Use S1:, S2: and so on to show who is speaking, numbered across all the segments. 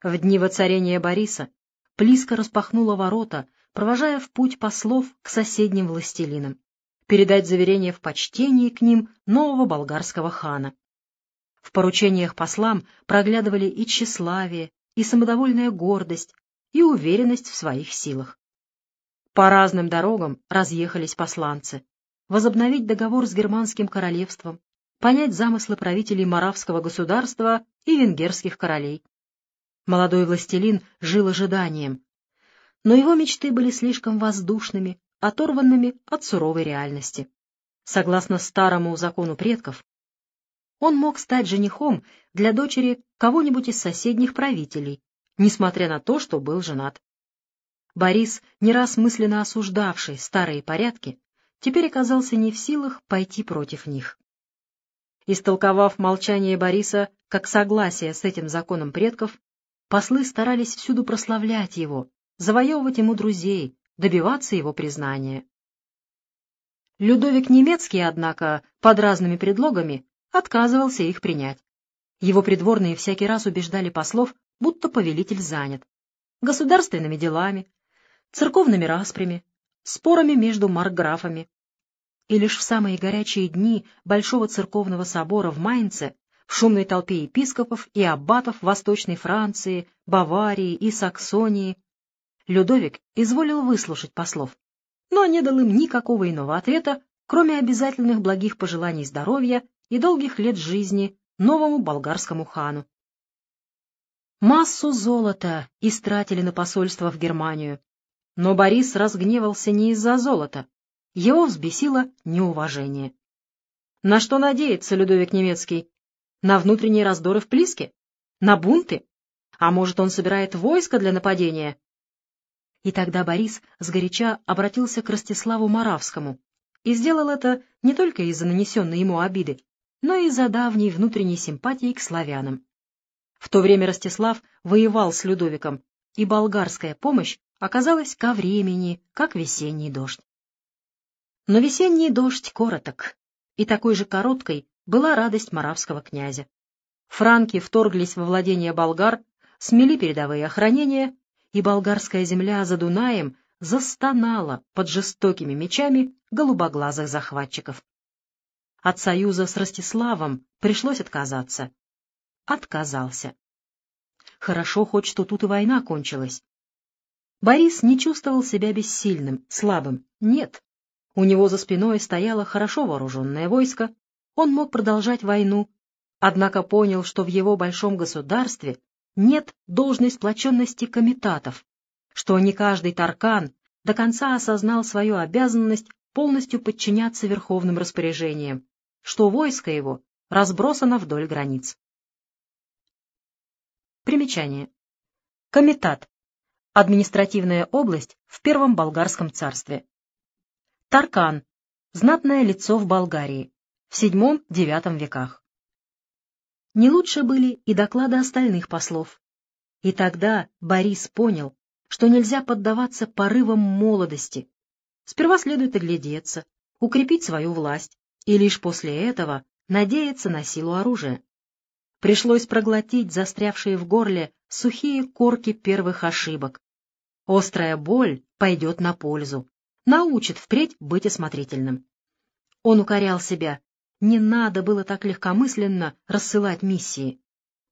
S1: В дни воцарения Бориса Плиска распахнула ворота, провожая в путь послов к соседним властелинам, передать заверение в почтении к ним нового болгарского хана. В поручениях послам проглядывали и тщеславие, и самодовольная гордость, и уверенность в своих силах. По разным дорогам разъехались посланцы. Возобновить договор с германским королевством, понять замыслы правителей Моравского государства и венгерских королей. Молодой властелин жил ожиданием, но его мечты были слишком воздушными, оторванными от суровой реальности. Согласно старому закону предков, он мог стать женихом для дочери кого-нибудь из соседних правителей, несмотря на то, что был женат. Борис, не раз мысленно осуждавший старые порядки, теперь оказался не в силах пойти против них. Истолковав молчание Бориса как согласие с этим законом предков, послы старались всюду прославлять его, завоевывать ему друзей, добиваться его признания. Людовик Немецкий, однако, под разными предлогами отказывался их принять. Его придворные всякий раз убеждали послов, будто повелитель занят. Государственными делами, церковными распрями, спорами между маркграфами, и лишь в самые горячие дни Большого церковного собора в Майнце в шумной толпе епископов и аббатов Восточной Франции, Баварии и Саксонии Людовик изволил выслушать послов, но не дал им никакого иного ответа, кроме обязательных благих пожеланий здоровья и долгих лет жизни новому болгарскому хану. Массу золота истратили на посольство в Германию, но Борис разгневался не из-за золота, его взбесило неуважение. На что надеется Людовик Немецкий? На внутренние раздоры в Плиске? На бунты? А может, он собирает войско для нападения? И тогда Борис сгоряча обратился к Ростиславу Моравскому и сделал это не только из-за нанесенной ему обиды, но и из-за давней внутренней симпатии к славянам. В то время Ростислав воевал с Людовиком, и болгарская помощь оказалась ко времени, как весенний дождь. Но весенний дождь короток, и такой же короткой была радость маравского князя. Франки вторглись во владение болгар, смели передовые охранения, и болгарская земля за Дунаем застонала под жестокими мечами голубоглазых захватчиков. От союза с Ростиславом пришлось отказаться. Отказался. Хорошо хоть, что тут и война кончилась. Борис не чувствовал себя бессильным, слабым. Нет, у него за спиной стояло хорошо вооруженное войско, он мог продолжать войну, однако понял, что в его большом государстве нет должной сплоченности комитатов, что не каждый таркан до конца осознал свою обязанность полностью подчиняться верховным распоряжениям, что войско его разбросано вдоль границ. Примечание. Комитат. Административная область в Первом Болгарском царстве. Таркан — знатное лицо в Болгарии в VII-IX веках. Не лучше были и доклады остальных послов. И тогда Борис понял, что нельзя поддаваться порывам молодости. Сперва следует оглядеться, укрепить свою власть, и лишь после этого надеяться на силу оружия. Пришлось проглотить застрявшие в горле сухие корки первых ошибок. Острая боль пойдет на пользу научит впредь быть осмотрительным. Он укорял себя. Не надо было так легкомысленно рассылать миссии.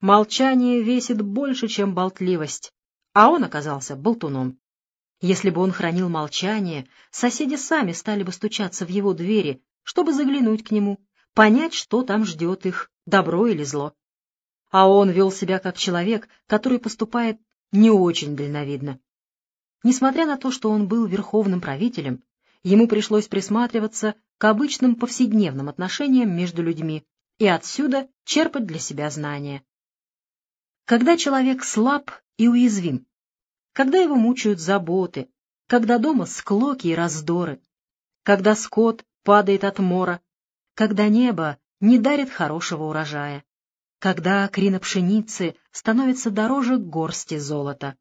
S1: Молчание весит больше, чем болтливость, а он оказался болтуном. Если бы он хранил молчание, соседи сами стали бы стучаться в его двери, чтобы заглянуть к нему, понять, что там ждет их, добро или зло. А он вел себя как человек, который поступает не очень дальновидно. Несмотря на то, что он был верховным правителем, ему пришлось присматриваться к обычным повседневным отношениям между людьми и отсюда черпать для себя знания. Когда человек слаб и уязвим, когда его мучают заботы, когда дома склоки и раздоры, когда скот падает от мора, когда небо не дарит хорошего урожая, когда крина пшеницы становится дороже горсти золота.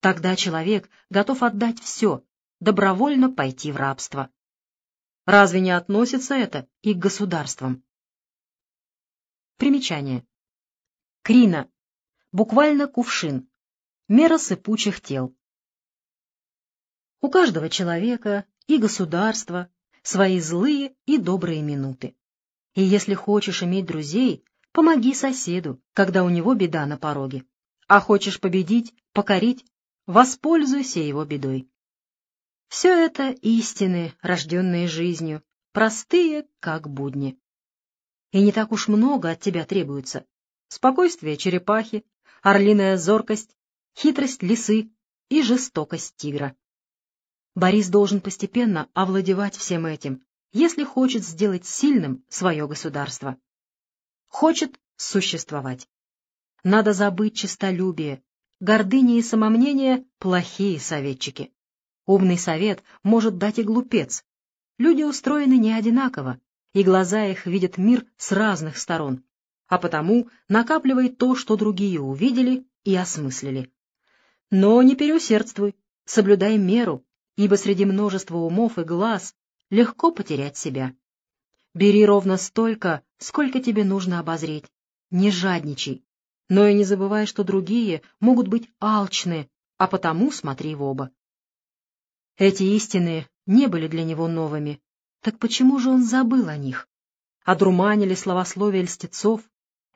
S1: Тогда человек готов отдать все, добровольно пойти в рабство. Разве не относится это и к государствам? Примечание. Крина. буквально кувшин, мера сыпучих тел. У каждого человека и государства свои злые и добрые минуты. И если хочешь иметь друзей, помоги соседу, когда у него беда на пороге. А хочешь победить, покорить, воспользуйся его бедой. Все это истины, рожденные жизнью, простые, как будни. И не так уж много от тебя требуется. Спокойствие черепахи, орлиная зоркость, хитрость лисы и жестокость тигра. Борис должен постепенно овладевать всем этим, если хочет сделать сильным свое государство. Хочет существовать. Надо забыть честолюбие. Гордыня и самомнение — плохие советчики. Умный совет может дать и глупец. Люди устроены не одинаково, и глаза их видят мир с разных сторон, а потому накапливай то, что другие увидели и осмыслили. Но не переусердствуй, соблюдай меру, ибо среди множества умов и глаз легко потерять себя. Бери ровно столько, сколько тебе нужно обозреть. Не жадничай, но и не забывай, что другие могут быть алчны, а потому смотри в оба. Эти истины не были для него новыми. Так почему же он забыл о них? Одурманили словословие льстецов.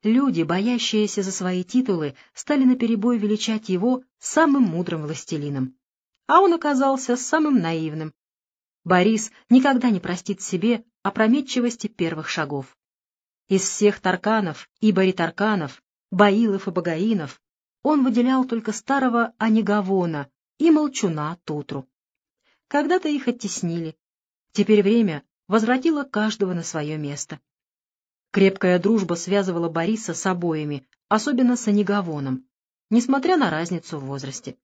S1: Люди, боящиеся за свои титулы, стали наперебой величать его самым мудрым властелином а он оказался самым наивным. Борис никогда не простит себе опрометчивости первых шагов. Из всех тарканов и баритарканов, баилов и багаинов он выделял только старого Анигавона и молчуна Тутру. Когда-то их оттеснили. Теперь время возвратило каждого на свое место. Крепкая дружба связывала Бориса с обоими, особенно с Анигавоном, несмотря на разницу в возрасте.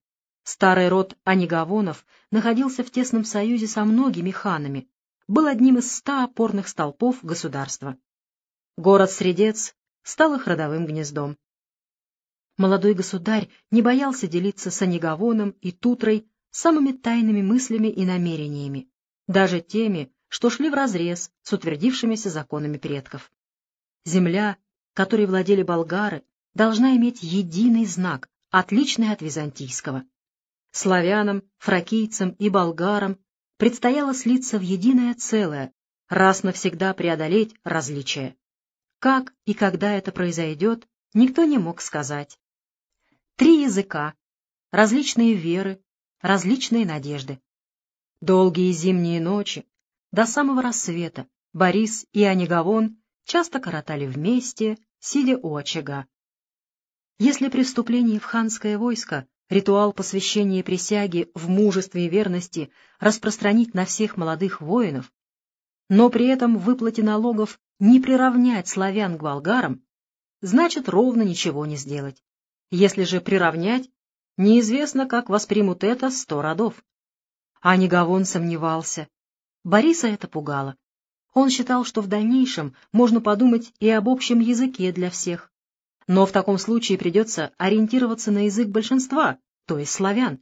S1: Старый род Анигавонов находился в тесном союзе со многими ханами, был одним из ста опорных столпов государства. Город Средец стал их родовым гнездом. Молодой государь не боялся делиться с Анигавоном и Тутрой самыми тайными мыслями и намерениями, даже теми, что шли вразрез с утвердившимися законами предков. Земля, которой владели болгары, должна иметь единый знак, отличный от византийского. Славянам, фракийцам и болгарам предстояло слиться в единое целое, раз навсегда преодолеть различия. Как и когда это произойдет, никто не мог сказать. Три языка, различные веры, различные надежды. Долгие зимние ночи, до самого рассвета, Борис и Анигавон часто коротали вместе, сидя у очага. Если при вступлении в ханское войско ритуал посвящения присяги в мужестве и верности распространить на всех молодых воинов, но при этом выплате налогов не приравнять славян к болгарам, значит ровно ничего не сделать. Если же приравнять, неизвестно, как воспримут это сто родов. А Негавон сомневался. Бориса это пугало. Он считал, что в дальнейшем можно подумать и об общем языке для всех, но в таком случае придется ориентироваться на язык большинства, то есть славян.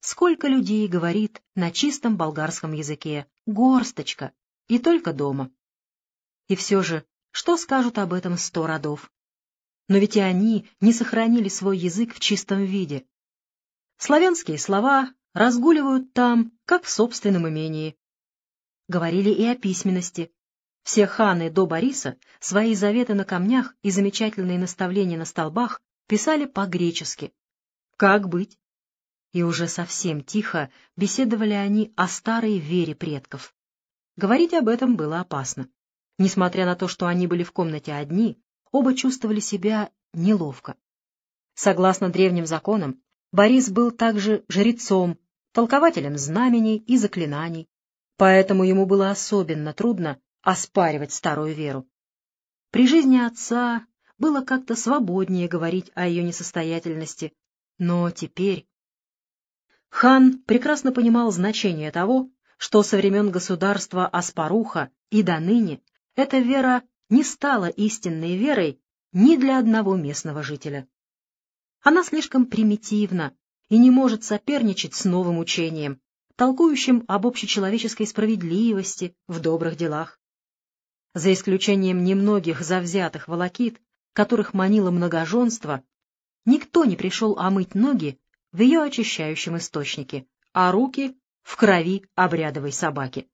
S1: Сколько людей говорит на чистом болгарском языке? Горсточка. И только дома. И все же, что скажут об этом сто родов? Но ведь и они не сохранили свой язык в чистом виде. Славянские слова разгуливают там, как в собственном имении. Говорили и о письменности. Все ханы до Бориса свои заветы на камнях и замечательные наставления на столбах писали по-гречески. Как быть? И уже совсем тихо беседовали они о старой вере предков. Говорить об этом было опасно. Несмотря на то, что они были в комнате одни, оба чувствовали себя неловко. Согласно древним законам, Борис был также жрецом, толкователем знамений и заклинаний, поэтому ему было особенно трудно оспаривать старую веру. При жизни отца было как-то свободнее говорить о ее несостоятельности, но теперь... Хан прекрасно понимал значение того, что со времен государства Аспаруха и до ныне эта вера не стала истинной верой ни для одного местного жителя. Она слишком примитивна и не может соперничать с новым учением, толкующим об общечеловеческой справедливости в добрых делах. За исключением немногих завзятых волокит, которых манило многоженство, никто не пришел омыть ноги в ее очищающем источнике, а руки — в крови обрядовой собаки.